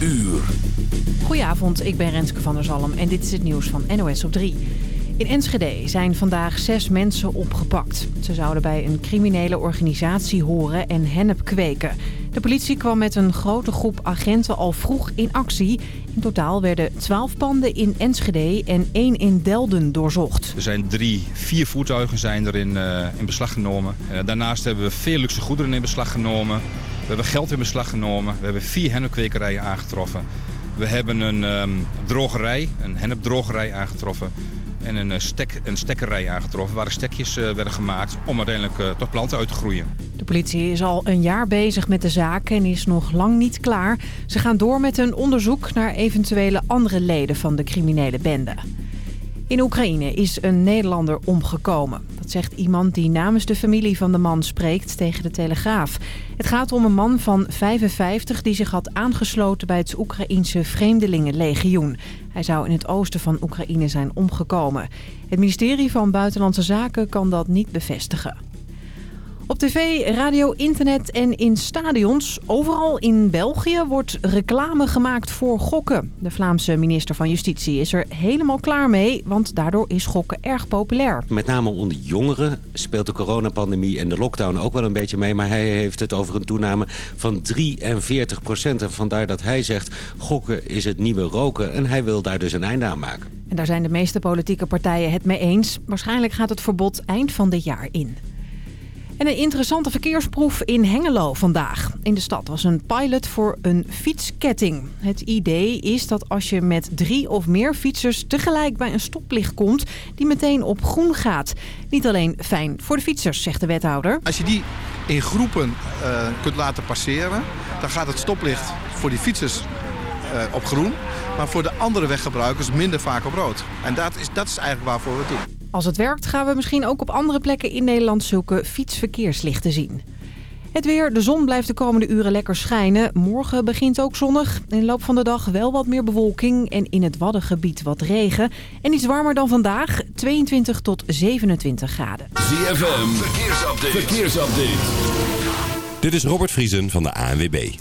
uur. Goedenavond, ik ben Renske van der Zalm en dit is het nieuws van NOS op 3. In Enschede zijn vandaag zes mensen opgepakt. Ze zouden bij een criminele organisatie horen en hennep kweken. De politie kwam met een grote groep agenten al vroeg in actie. In totaal werden twaalf panden in Enschede en één in Delden doorzocht. Er zijn drie, vier voertuigen zijn er in, eh, in beslag genomen. Uh, daarnaast hebben we veel luxe goederen in beslag genomen. We hebben geld in beslag genomen. We hebben vier hennepkwekerijen aangetroffen. We hebben een um, drogerij, een hennepdrogerij aangetroffen en een, stek, een stekkerij aangetroffen... waar stekjes uh, werden gemaakt om uiteindelijk uh, tot planten uit te groeien. De politie is al een jaar bezig met de zaak en is nog lang niet klaar. Ze gaan door met een onderzoek naar eventuele andere leden van de criminele bende. In Oekraïne is een Nederlander omgekomen. Dat zegt iemand die namens de familie van de man spreekt tegen de Telegraaf. Het gaat om een man van 55 die zich had aangesloten bij het Oekraïense Vreemdelingenlegioen. Hij zou in het oosten van Oekraïne zijn omgekomen. Het ministerie van Buitenlandse Zaken kan dat niet bevestigen. Op tv, radio, internet en in stadions, overal in België, wordt reclame gemaakt voor gokken. De Vlaamse minister van Justitie is er helemaal klaar mee, want daardoor is gokken erg populair. Met name onder jongeren speelt de coronapandemie en de lockdown ook wel een beetje mee. Maar hij heeft het over een toename van 43 procent. En vandaar dat hij zegt, gokken is het nieuwe roken. En hij wil daar dus een einde aan maken. En daar zijn de meeste politieke partijen het mee eens. Waarschijnlijk gaat het verbod eind van dit jaar in. En een interessante verkeersproef in Hengelo vandaag. In de stad was een pilot voor een fietsketting. Het idee is dat als je met drie of meer fietsers tegelijk bij een stoplicht komt... die meteen op groen gaat. Niet alleen fijn voor de fietsers, zegt de wethouder. Als je die in groepen uh, kunt laten passeren... dan gaat het stoplicht voor die fietsers uh, op groen... maar voor de andere weggebruikers minder vaak op rood. En dat is, dat is eigenlijk waarvoor we het doen. Als het werkt gaan we misschien ook op andere plekken in Nederland zulke fietsverkeerslichten zien. Het weer, de zon blijft de komende uren lekker schijnen. Morgen begint ook zonnig. In de loop van de dag wel wat meer bewolking en in het Waddengebied wat regen. En iets warmer dan vandaag, 22 tot 27 graden. ZFM, verkeersupdate. verkeersupdate. Dit is Robert Vriesen van de ANWB.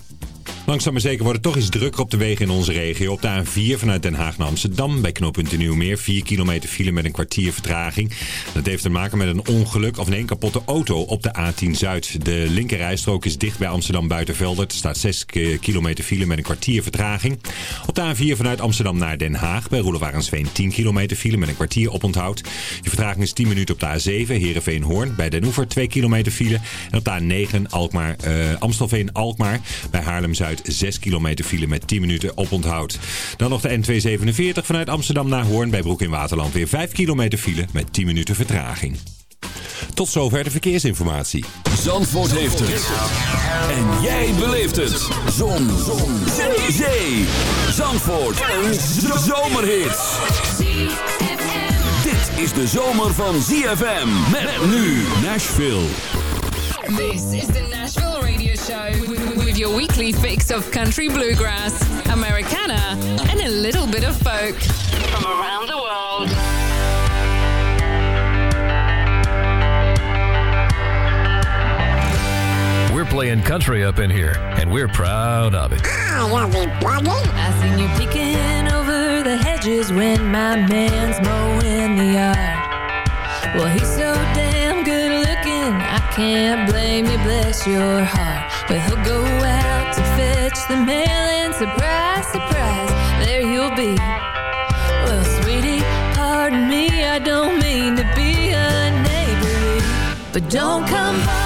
Langzaam maar zeker wordt het toch iets drukker op de wegen in onze regio. Op de A4 vanuit Den Haag naar Amsterdam bij knooppunt Nieuwmeer. 4 kilometer file met een kwartier vertraging. Dat heeft te maken met een ongeluk of een kapotte auto op de A10 Zuid. De linkerrijstrook is dicht bij Amsterdam Buitenveldert. Er staat 6 kilometer file met een kwartier vertraging. Op de A4 vanuit Amsterdam naar Den Haag bij Roelewarensveen 10 kilometer file met een kwartier oponthoud. Je vertraging is 10 minuten op de A7 Heerenveen-Hoorn bij Den Oever 2 kilometer file. En op de A9 Alkmaar, uh, Amstelveen-Alkmaar bij Haarlem-Zuid 6 kilometer file met 10 minuten oponthoud. Dan nog de N247 vanuit Amsterdam naar Hoorn bij Broek in Waterland. Weer 5 kilometer file met 10 minuten vertraging. Tot zover de verkeersinformatie. Zandvoort heeft het. En jij beleeft het. Zon. Zon. Zee. Zee. Zandvoort. Een zomerhit. Dit is de zomer van ZFM. Met nu Nashville. This is the Show with your weekly fix of country bluegrass, Americana, and a little bit of folk from around the world. We're playing country up in here, and we're proud of it. I seen you peeking over the hedges when my man's mowing the yard. Well, he's so damn good looking, I can't blame you, bless your heart. But he'll go out to fetch the mail and surprise, surprise, there you'll be. Well, sweetie, pardon me, I don't mean to be a unneighborly. But don't come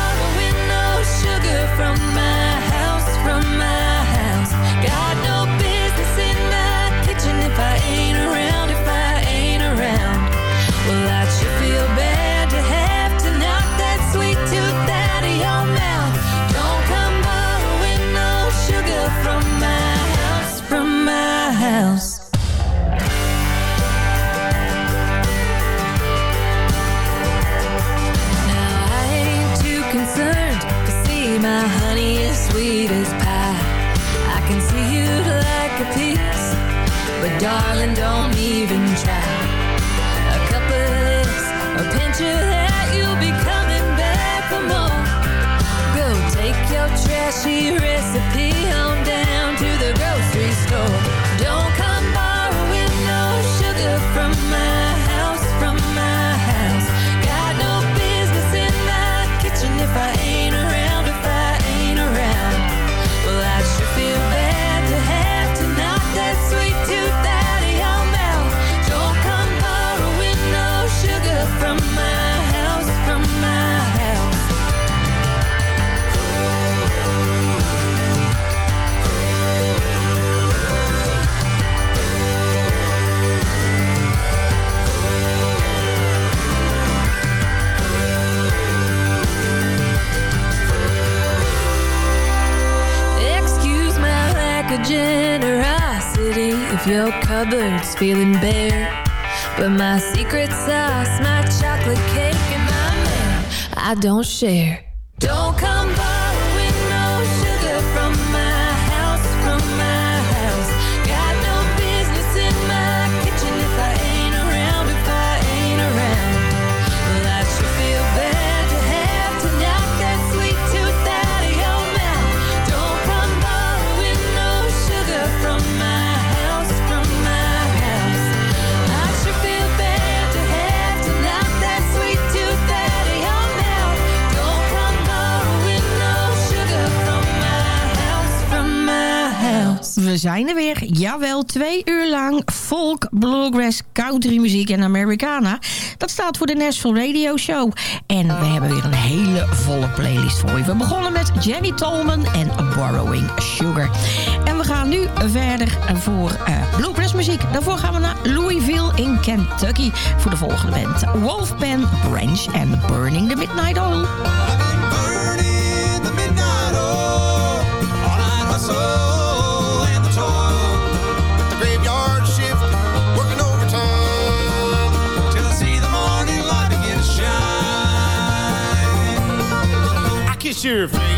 darling, don't even try. A cup of this, a pinch of that, you'll be coming back for more. Go take your trashy recipe on your cupboard's feeling bare. But my secret sauce, my chocolate cake, and my man, I don't share. Don't come We zijn er weer. Jawel, twee uur lang folk, bluegrass, country muziek en Americana. Dat staat voor de Nashville Radio Show. En we hebben weer een hele volle playlist voor je. We begonnen met Jenny Tolman en Borrowing Sugar. En we gaan nu verder voor eh, bluegrass muziek. Daarvoor gaan we naar Louisville in Kentucky voor de volgende band. Wolfpan, Branch en Burning the Midnight Oil. sheriff.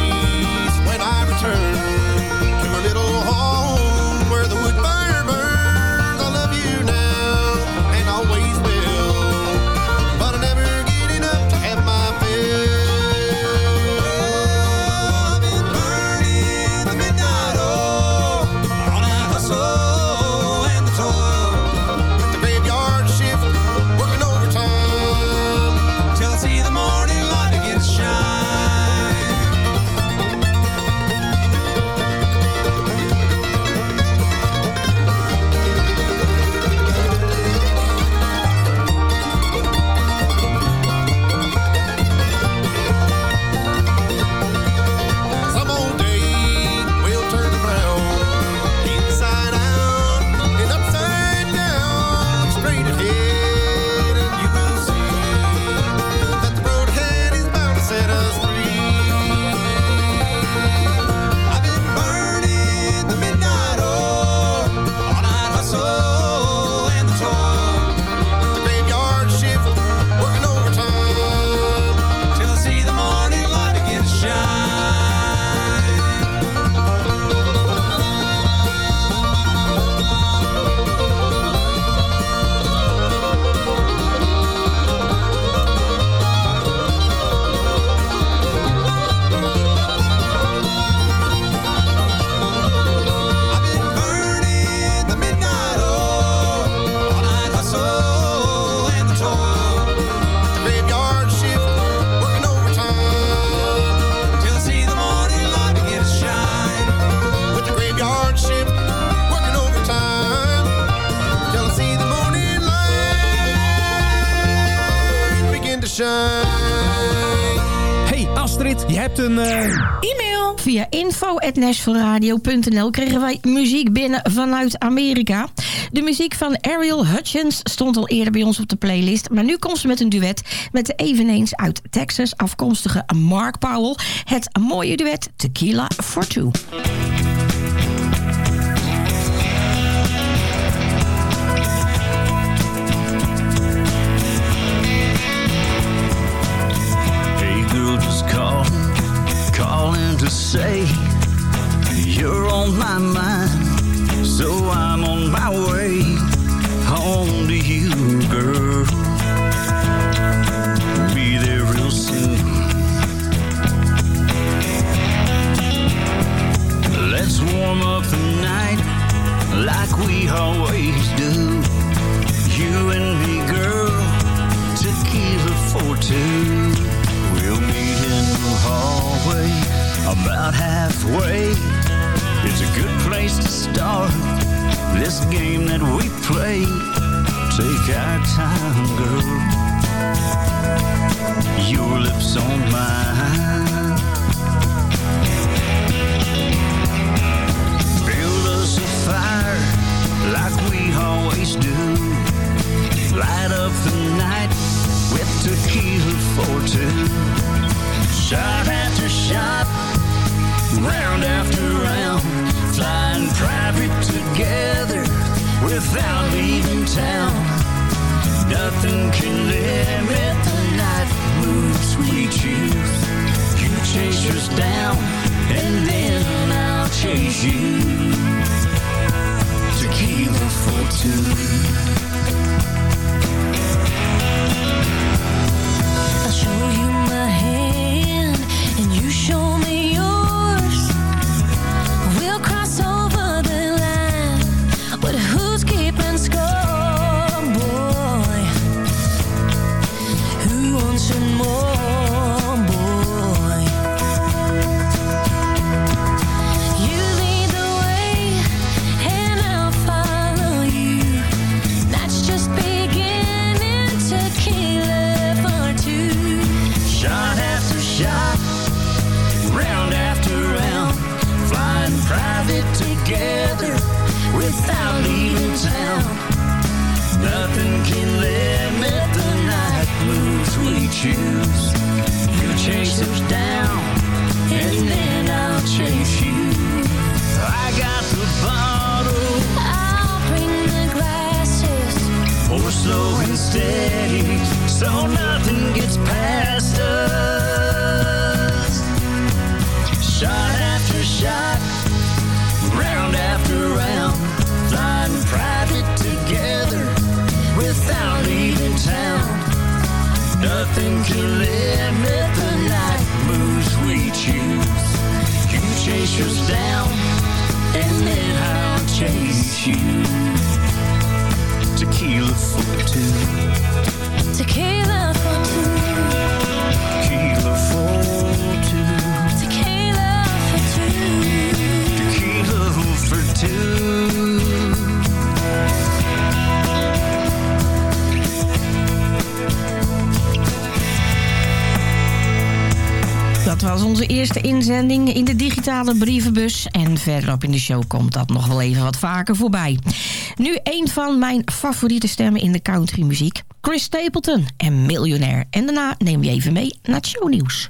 info.nashvilleradio.nl kregen wij muziek binnen vanuit Amerika. De muziek van Ariel Hutchins stond al eerder bij ons op de playlist. Maar nu komt ze met een duet met de eveneens uit Texas afkomstige Mark Powell. Het mooie duet Tequila for Two. Say you're on my mind. So I'm on my way home to you, girl. Be there real soon. Let's warm up the night like we always do. You and me, girl, tequila for two. We'll meet in the hallway about halfway. It's a good place to start this game that we play. Take our time, girl. Your lips on mine. Build us a fire like we always do. Light up the night with tequila for two. Shot after shot, round after round, flying private together without leaving town. Nothing can limit the life moves we choose. You chase us down, and then I'll chase you. Tequila for two. zending in de digitale brievenbus. En verderop in de show komt dat nog wel even wat vaker voorbij. Nu een van mijn favoriete stemmen in de countrymuziek. Chris Stapleton en Miljonair. En daarna neem je even mee naar het shownieuws.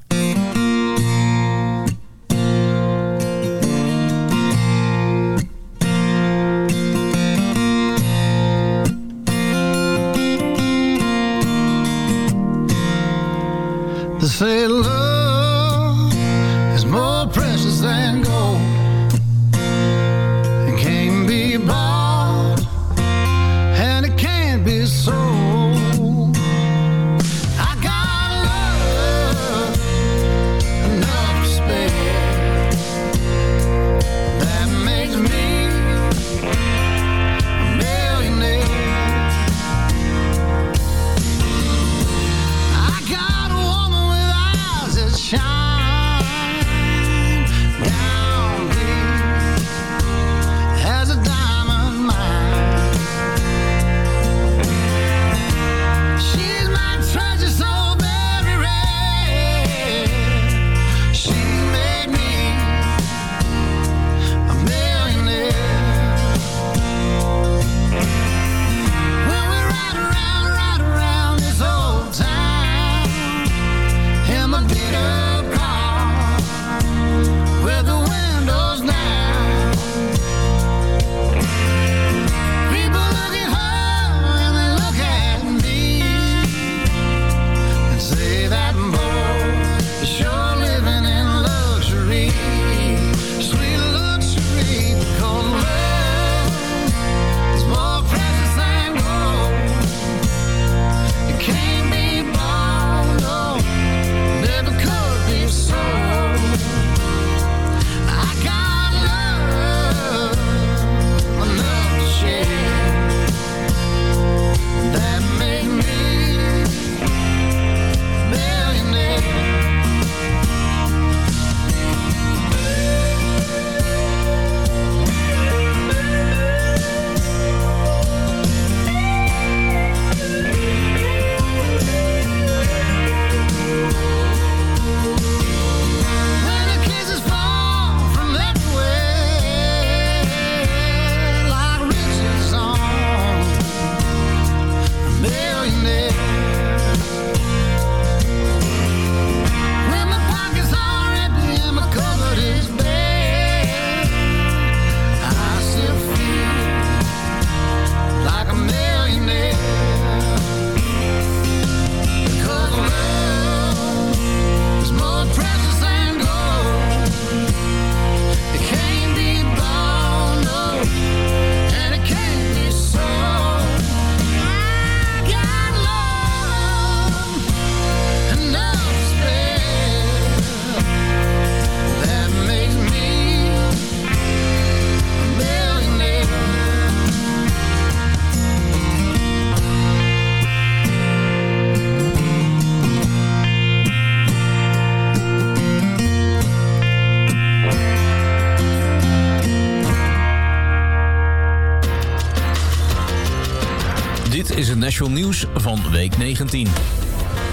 Nashville Nieuws van week 19.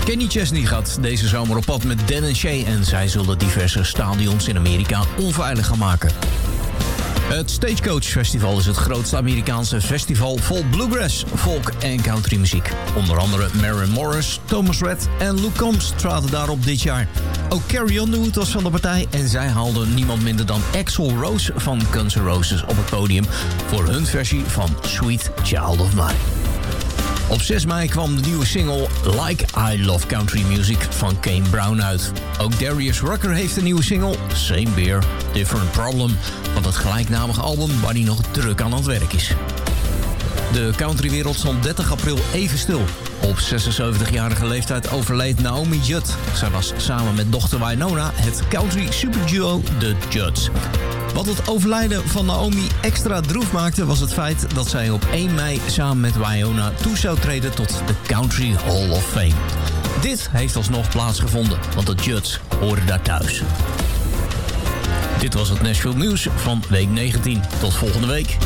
Kenny Chesney gaat deze zomer op pad met Dan en Shay... en zij zullen diverse stadions in Amerika onveilig gaan maken. Het Stagecoach Festival is het grootste Amerikaanse festival vol bluegrass, folk en countrymuziek. Onder andere Maren Morris, Thomas Red en Luke Combs traden daarop dit jaar. Ook Carrie Underwood was van de partij en zij haalden niemand minder dan Axel Rose van Guns N' Roses op het podium voor hun versie van Sweet Child of Mine. Op 6 mei kwam de nieuwe single Like I Love Country Music van Kane Brown uit. Ook Darius Rucker heeft een nieuwe single, Same Beer, Different Problem... van het gelijknamige album waar hij nog druk aan het werk is. De countrywereld stond 30 april even stil. Op 76-jarige leeftijd overleed Naomi Judd. Zij was samen met dochter Wynona het country superduo The Judds. Wat het overlijden van Naomi extra droef maakte... was het feit dat zij op 1 mei samen met Wyona toe zou treden... tot de Country Hall of Fame. Dit heeft alsnog plaatsgevonden, want de Judds horen daar thuis. Dit was het Nashville Nieuws van week 19. Tot volgende week.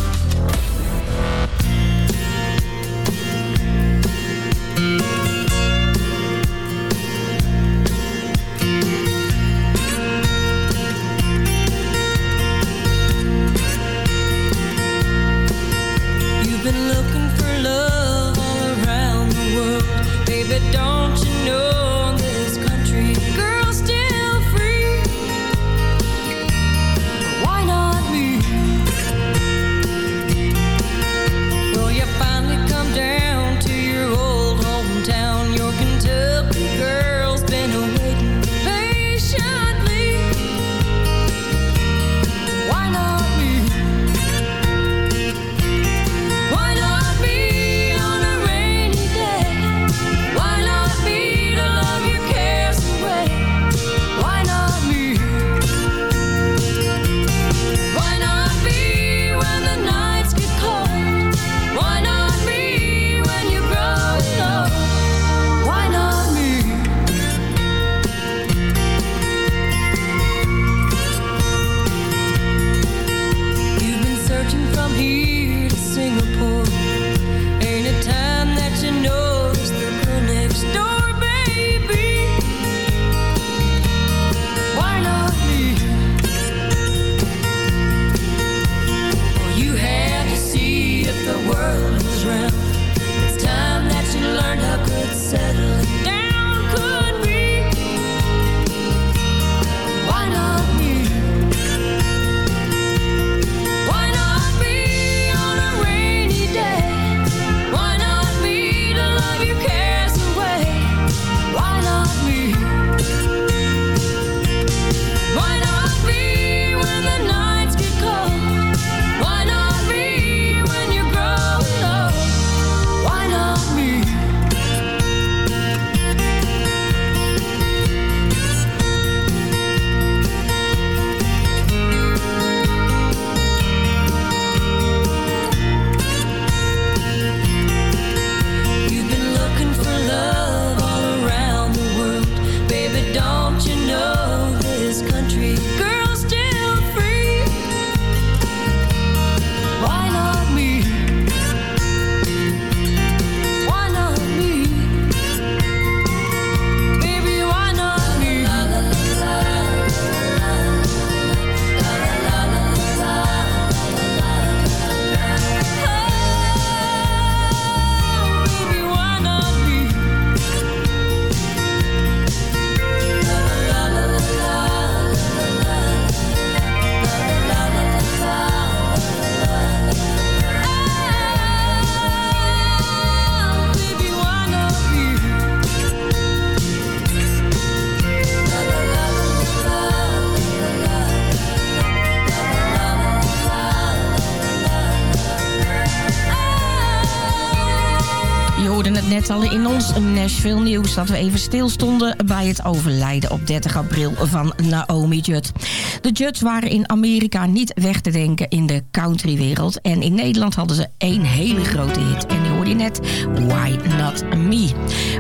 In ons Nashville nieuws... dat we even stilstonden bij het overlijden op 30 april van Naomi Judd. De Judds waren in Amerika niet weg te denken in de countrywereld. En in Nederland hadden ze één hele grote hit. En die hoorde je net, Why Not Me.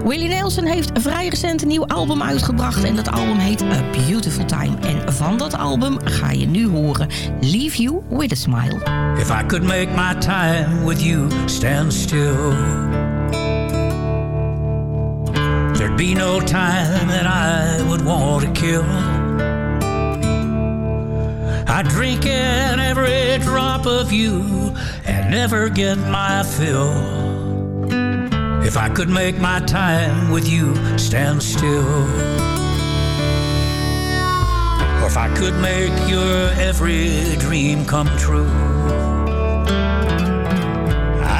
Willie Nelson heeft vrij recent een nieuw album uitgebracht. En dat album heet A Beautiful Time. En van dat album ga je nu horen Leave You With A Smile. If I could make my time with you stand still, there'd be no time that I would want to kill. I'd drink in every drop of you and never get my fill. If I could make my time with you stand still. Or if I could make your every dream come true.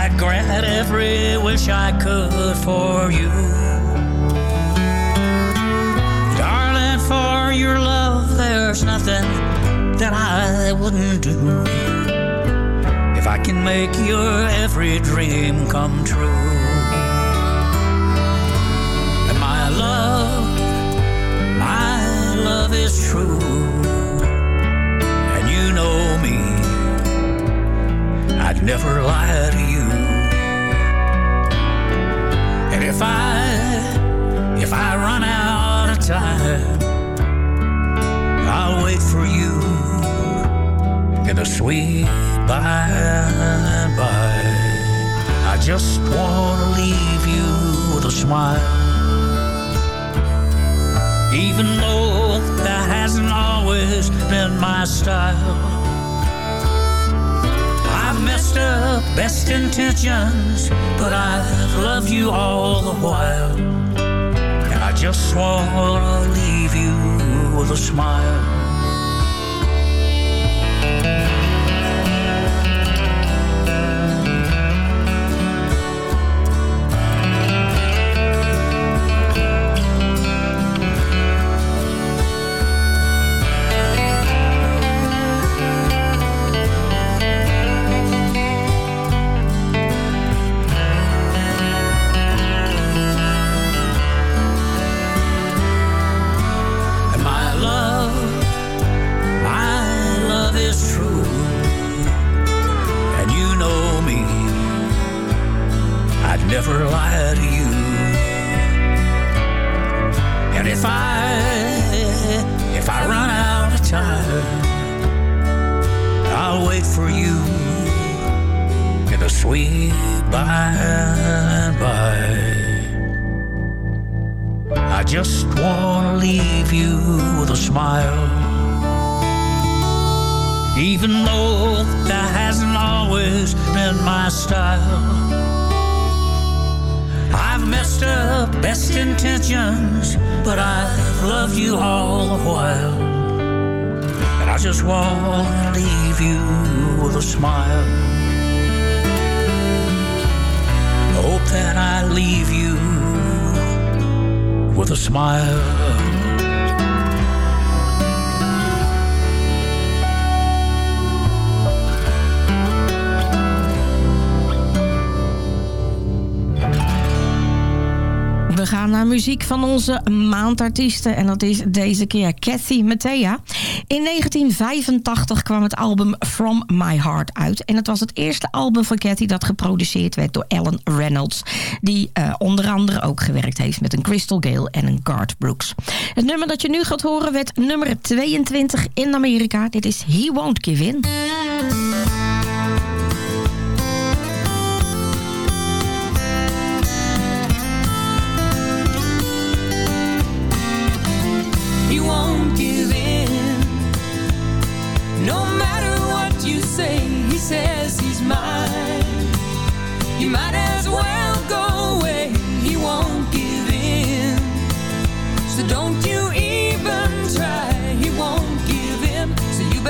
I'd grant every wish I could for you. For your love, there's nothing that I wouldn't do. If I can make your every dream come true. And my love, my love is true. And you know me, I'd never lie to you. And if I, if I run out time, I'll wait for you in the sweet by and by. I just wanna leave you with a smile. Even though that hasn't always been my style. I've messed up best intentions, but I've loved you all the while. Just wanna leave you with a smile. All the while. And I just wanna leave you with a smile. Hope that I leave you with a smile. We gaan naar muziek van onze maandartiesten. En dat is deze keer Cathy Mattea. In 1985 kwam het album From My Heart uit. En het was het eerste album van Cathy dat geproduceerd werd door Alan Reynolds. Die eh, onder andere ook gewerkt heeft met een Crystal Gale en een Garth Brooks. Het nummer dat je nu gaat horen werd nummer 22 in Amerika. Dit is He Won't Give In.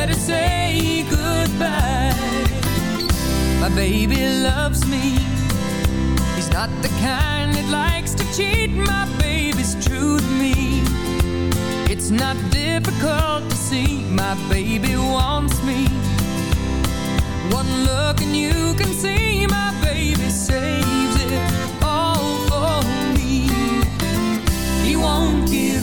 better say goodbye. My baby loves me. He's not the kind that likes to cheat. My baby's true to me. It's not difficult to see. My baby wants me. One look and you can see. My baby saves it all for me. He won't give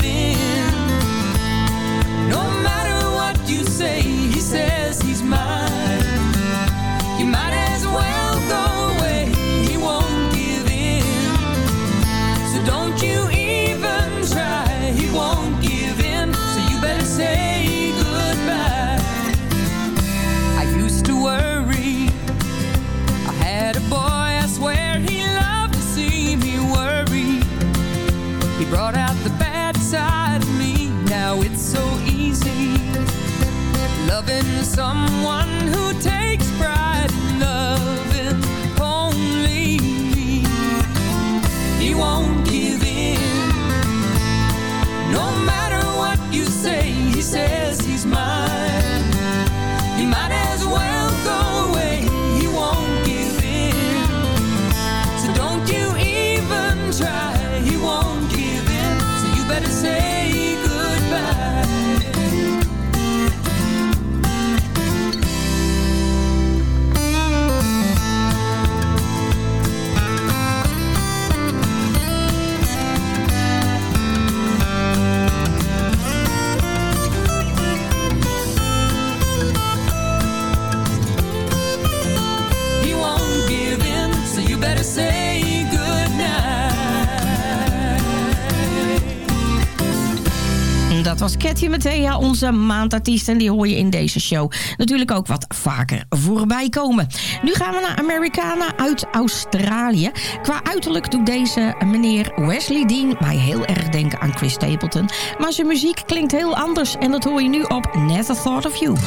was Cathy Mattea, onze maandartiest. En die hoor je in deze show natuurlijk ook wat vaker voorbij komen. Nu gaan we naar Americana uit Australië. Qua uiterlijk doet deze meneer Wesley Dean mij heel erg denken aan Chris Stapleton. Maar zijn muziek klinkt heel anders. En dat hoor je nu op Never Thought of You.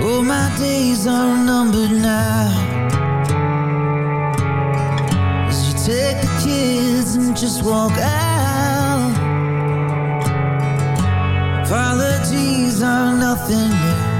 Oh, my days are numbered now. As you take kids and just walk out. Apologies are nothing new.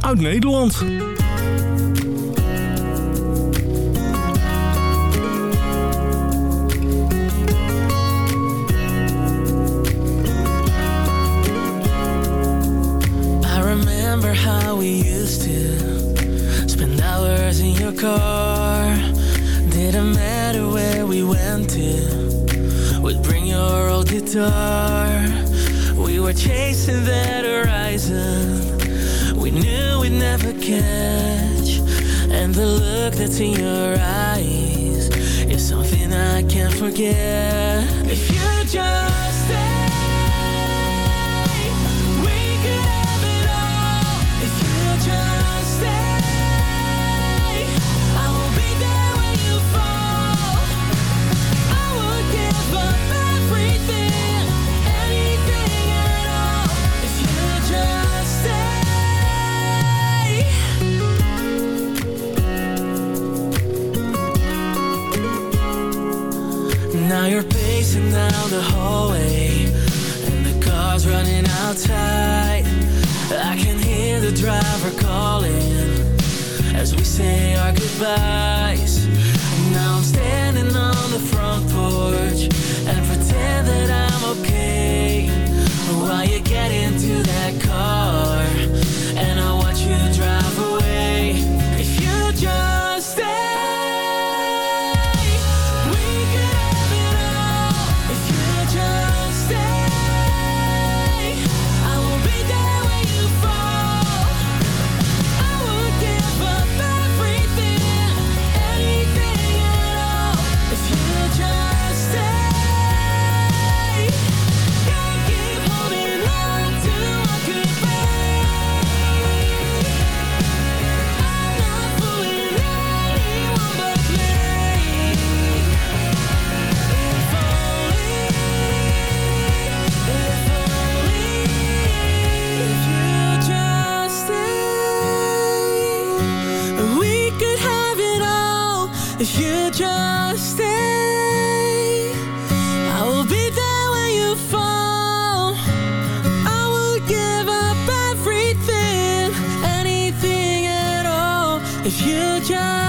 Uit Nederland. Forget. If you just you're down the hallway, and the car's running out tight. I can hear the driver calling as we say our goodbyes. Now I'm standing on the front porch and pretend that I'm okay while you get into that car and I watch you drive away. just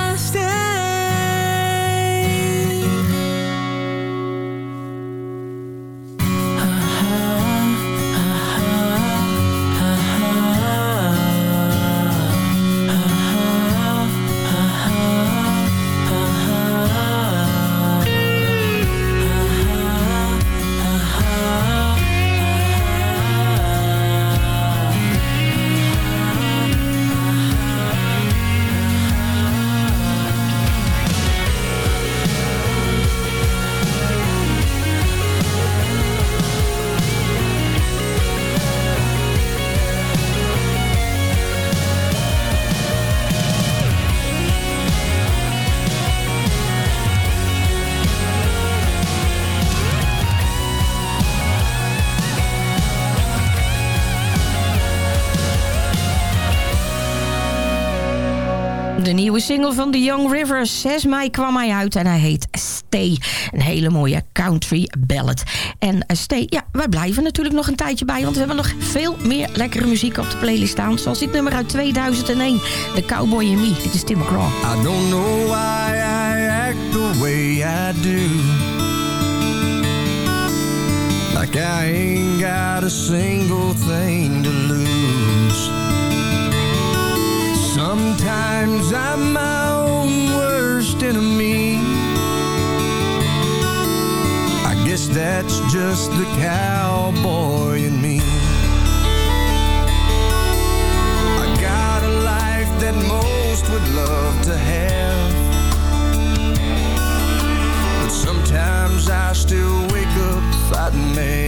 De nieuwe single van The Young Rivers, 6 mei kwam hij uit en hij heet Stay. Een hele mooie country ballad. En eh, Stay, ja, wij blijven natuurlijk nog een tijdje bij... want we hebben nog veel meer lekkere muziek op de playlist staan. Zoals dit nummer uit 2001, The Cowboy and Me. Dit is Tim McGraw. I don't know why I act the way I do. Like I ain't got a single thing to lose. Sometimes I'm my own worst enemy. I guess that's just the cowboy in me. I got a life that most would love to have. But sometimes I still wake up fighting mad.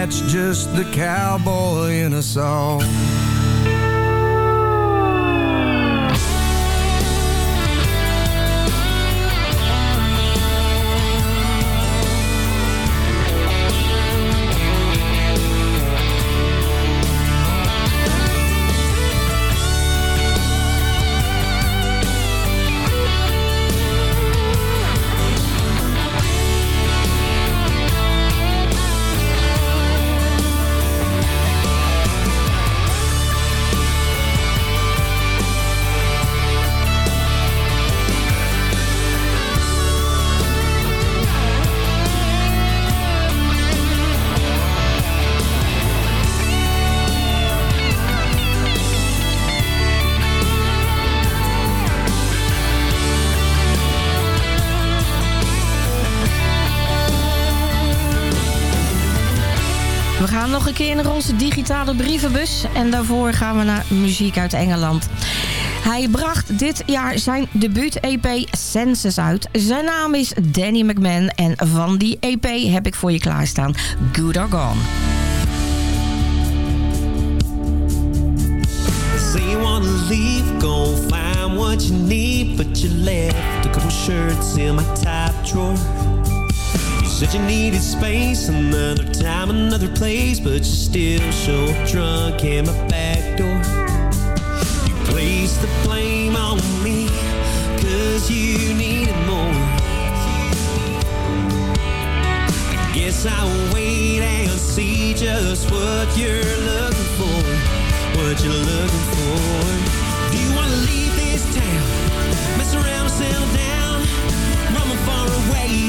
That's just the cowboy in us all. Naar onze digitale brievenbus. En daarvoor gaan we naar muziek uit Engeland. Hij bracht dit jaar zijn debuut-EP Senses uit. Zijn naam is Danny McMahon. En van die EP heb ik voor je klaarstaan Good or Gone. Leave, go find what you need, but you left couple shirts in my drawer. Said you needed space, another time, another place, but you still show up drunk in my back door. You placed the blame on me, cause you needed more. I guess I'll wait and see just what you're looking for. What you're looking for. Do you wanna leave this town? Mess around. Run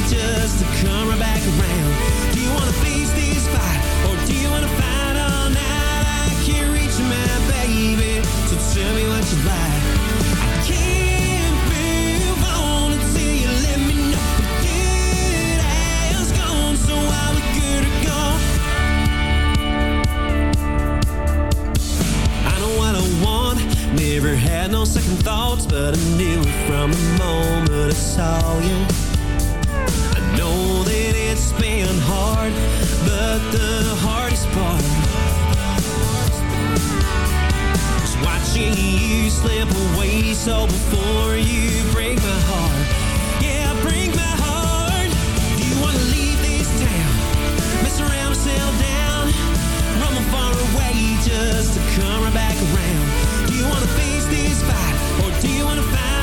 just to come right back around. Do you wanna face this fight? Or do you wanna fight all night? I can't reach my baby. So tell me what you like. I can't move on until you let me know. Good as gone, so are we good or gone? I know what I want. Never had no second thoughts, but I knew it from the moment I saw you. That it's been hard, but the hardest part was watching you slip away. So before you break my heart, yeah, break my heart. Do you wanna leave this town? Mess around, settle down, run far away just to come right back around. Do you wanna face this fight, or do you wanna fight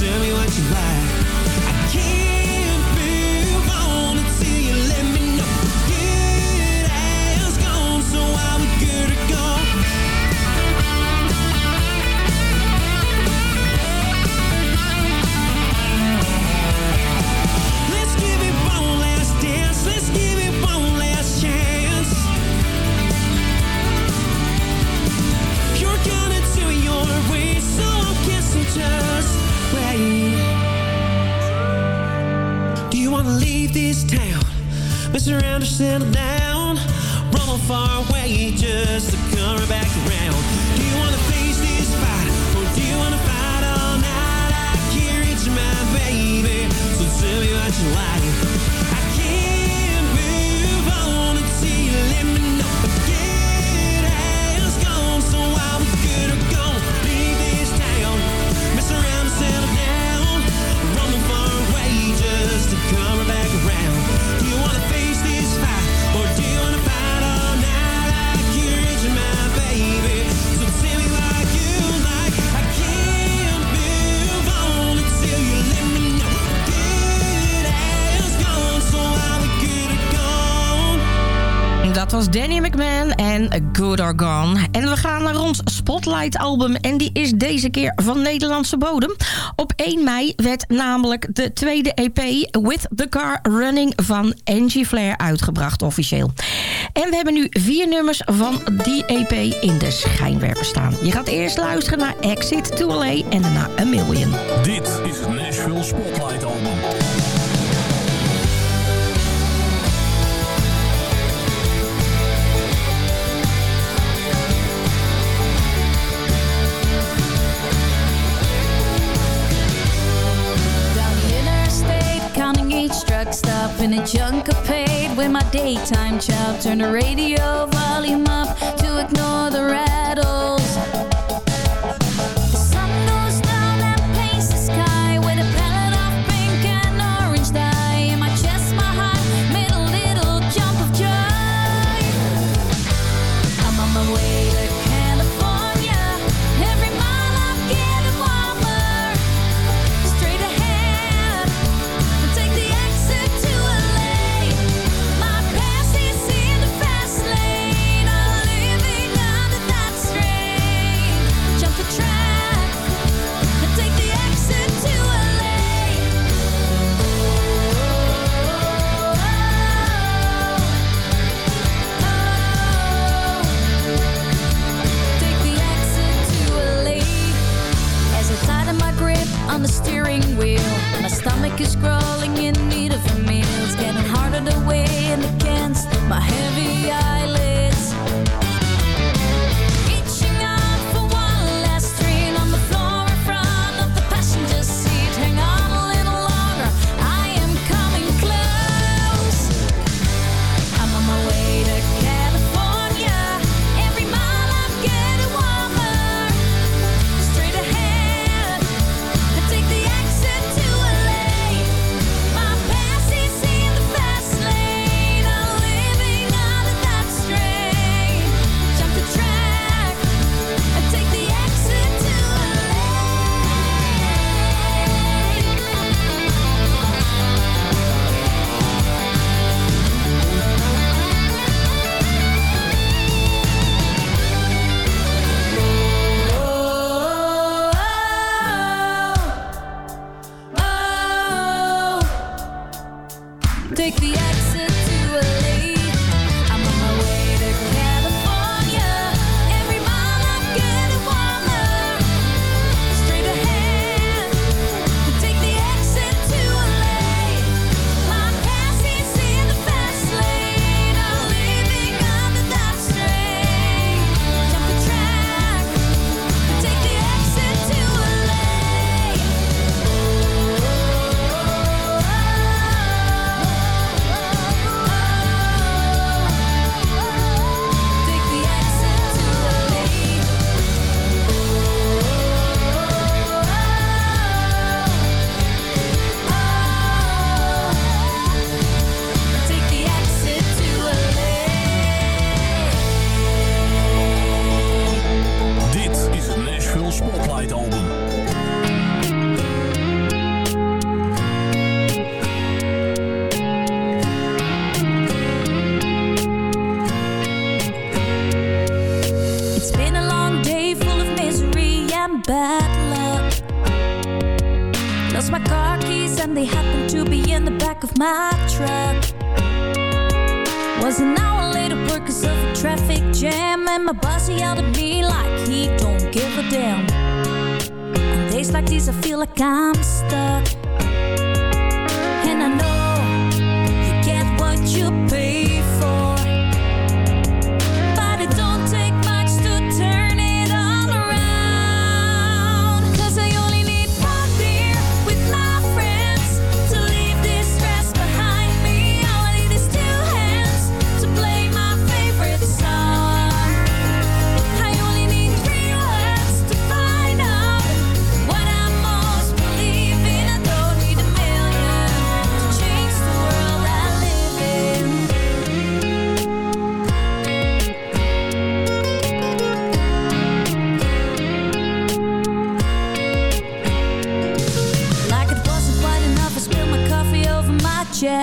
tell me what you like. gonna leave this town. Mess around or settle down. Run on far away just to come right back around. Do you wanna face this fight? Or do you wanna fight all night? I can't reach my baby So tell me what you like. Benny McMahon en Good or Gone. En we gaan naar ons Spotlight-album. En die is deze keer van Nederlandse bodem. Op 1 mei werd namelijk de tweede EP With the Car Running van Angie Flair uitgebracht officieel. En we hebben nu vier nummers van die EP in de schijnwerper staan. Je gaat eerst luisteren naar Exit to Lay, en daarna A Million. Dit is het Nashville Spotlight-album. stage truck stop in a junk paid When my daytime job. turned the radio volume up to ignore the rattles.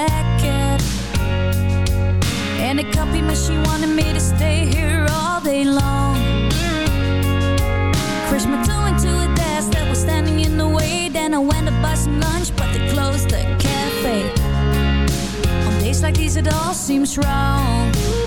jacket And a copy machine wanted me to stay here all day long. Crashed my toe into a desk that was standing in the way. Then I went to buy some lunch but they closed the cafe. On days like these it all seems wrong.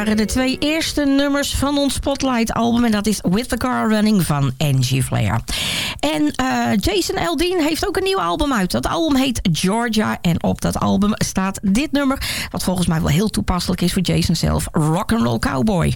waren de twee eerste nummers van ons Spotlight-album. En dat is With the Car Running van Angie Flair. En eh, Jason Aldean heeft ook een nieuw album uit. Dat album heet Georgia. En op dat album staat dit nummer. Wat volgens mij wel heel toepasselijk is voor Jason zelf. Rock'n'Roll Cowboy.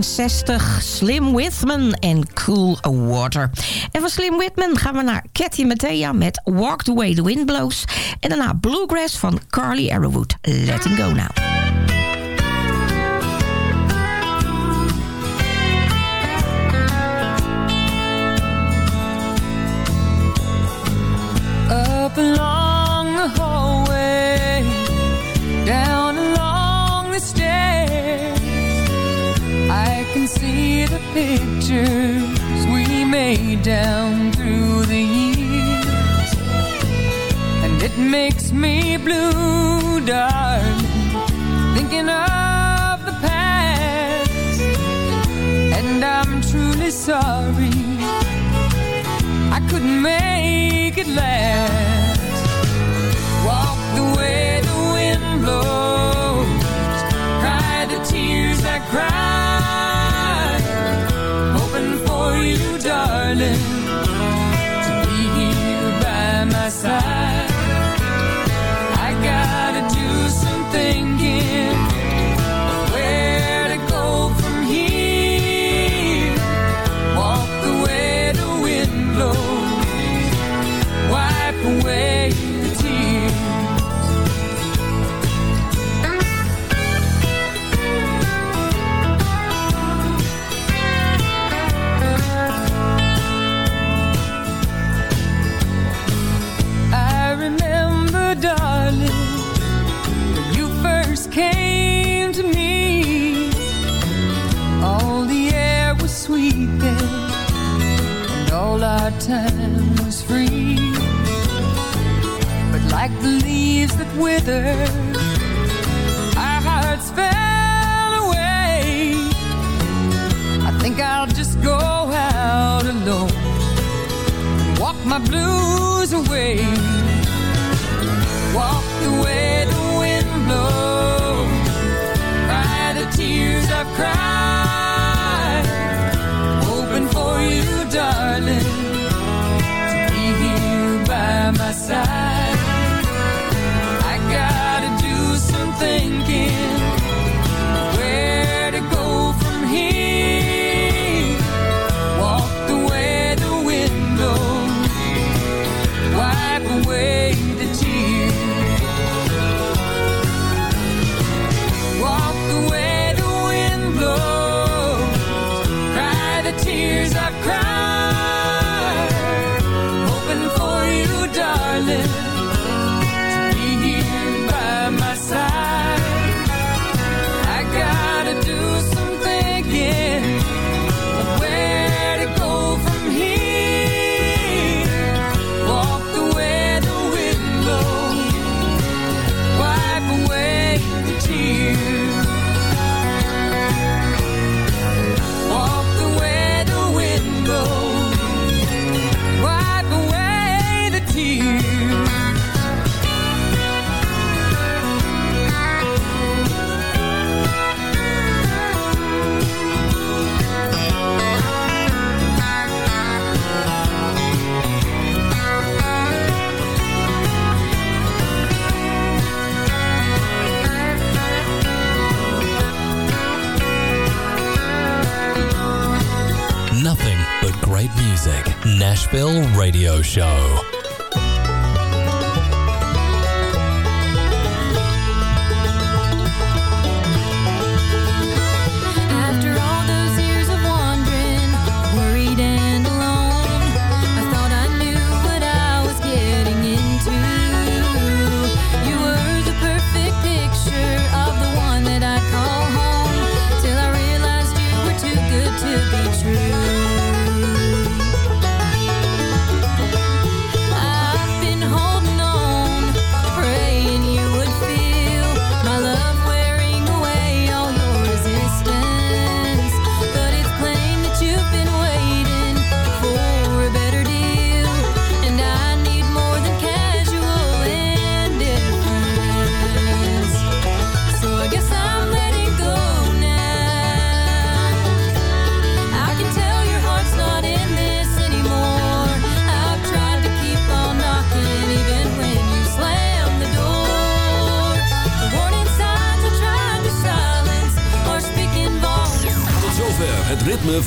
68. Slim Whitman en Cool Water. En van Slim Whitman gaan we naar Cathy Mattea met Walk Away the Wind Blows. En daarna Bluegrass van Carly Arrowwood. Letting go now. pictures we made down through the years. And it makes me blue, darling Thinking of the past. And I'm truly sorry I couldn't make it last. Walk the way the wind blows Cry the tears I cried side. Radio Show.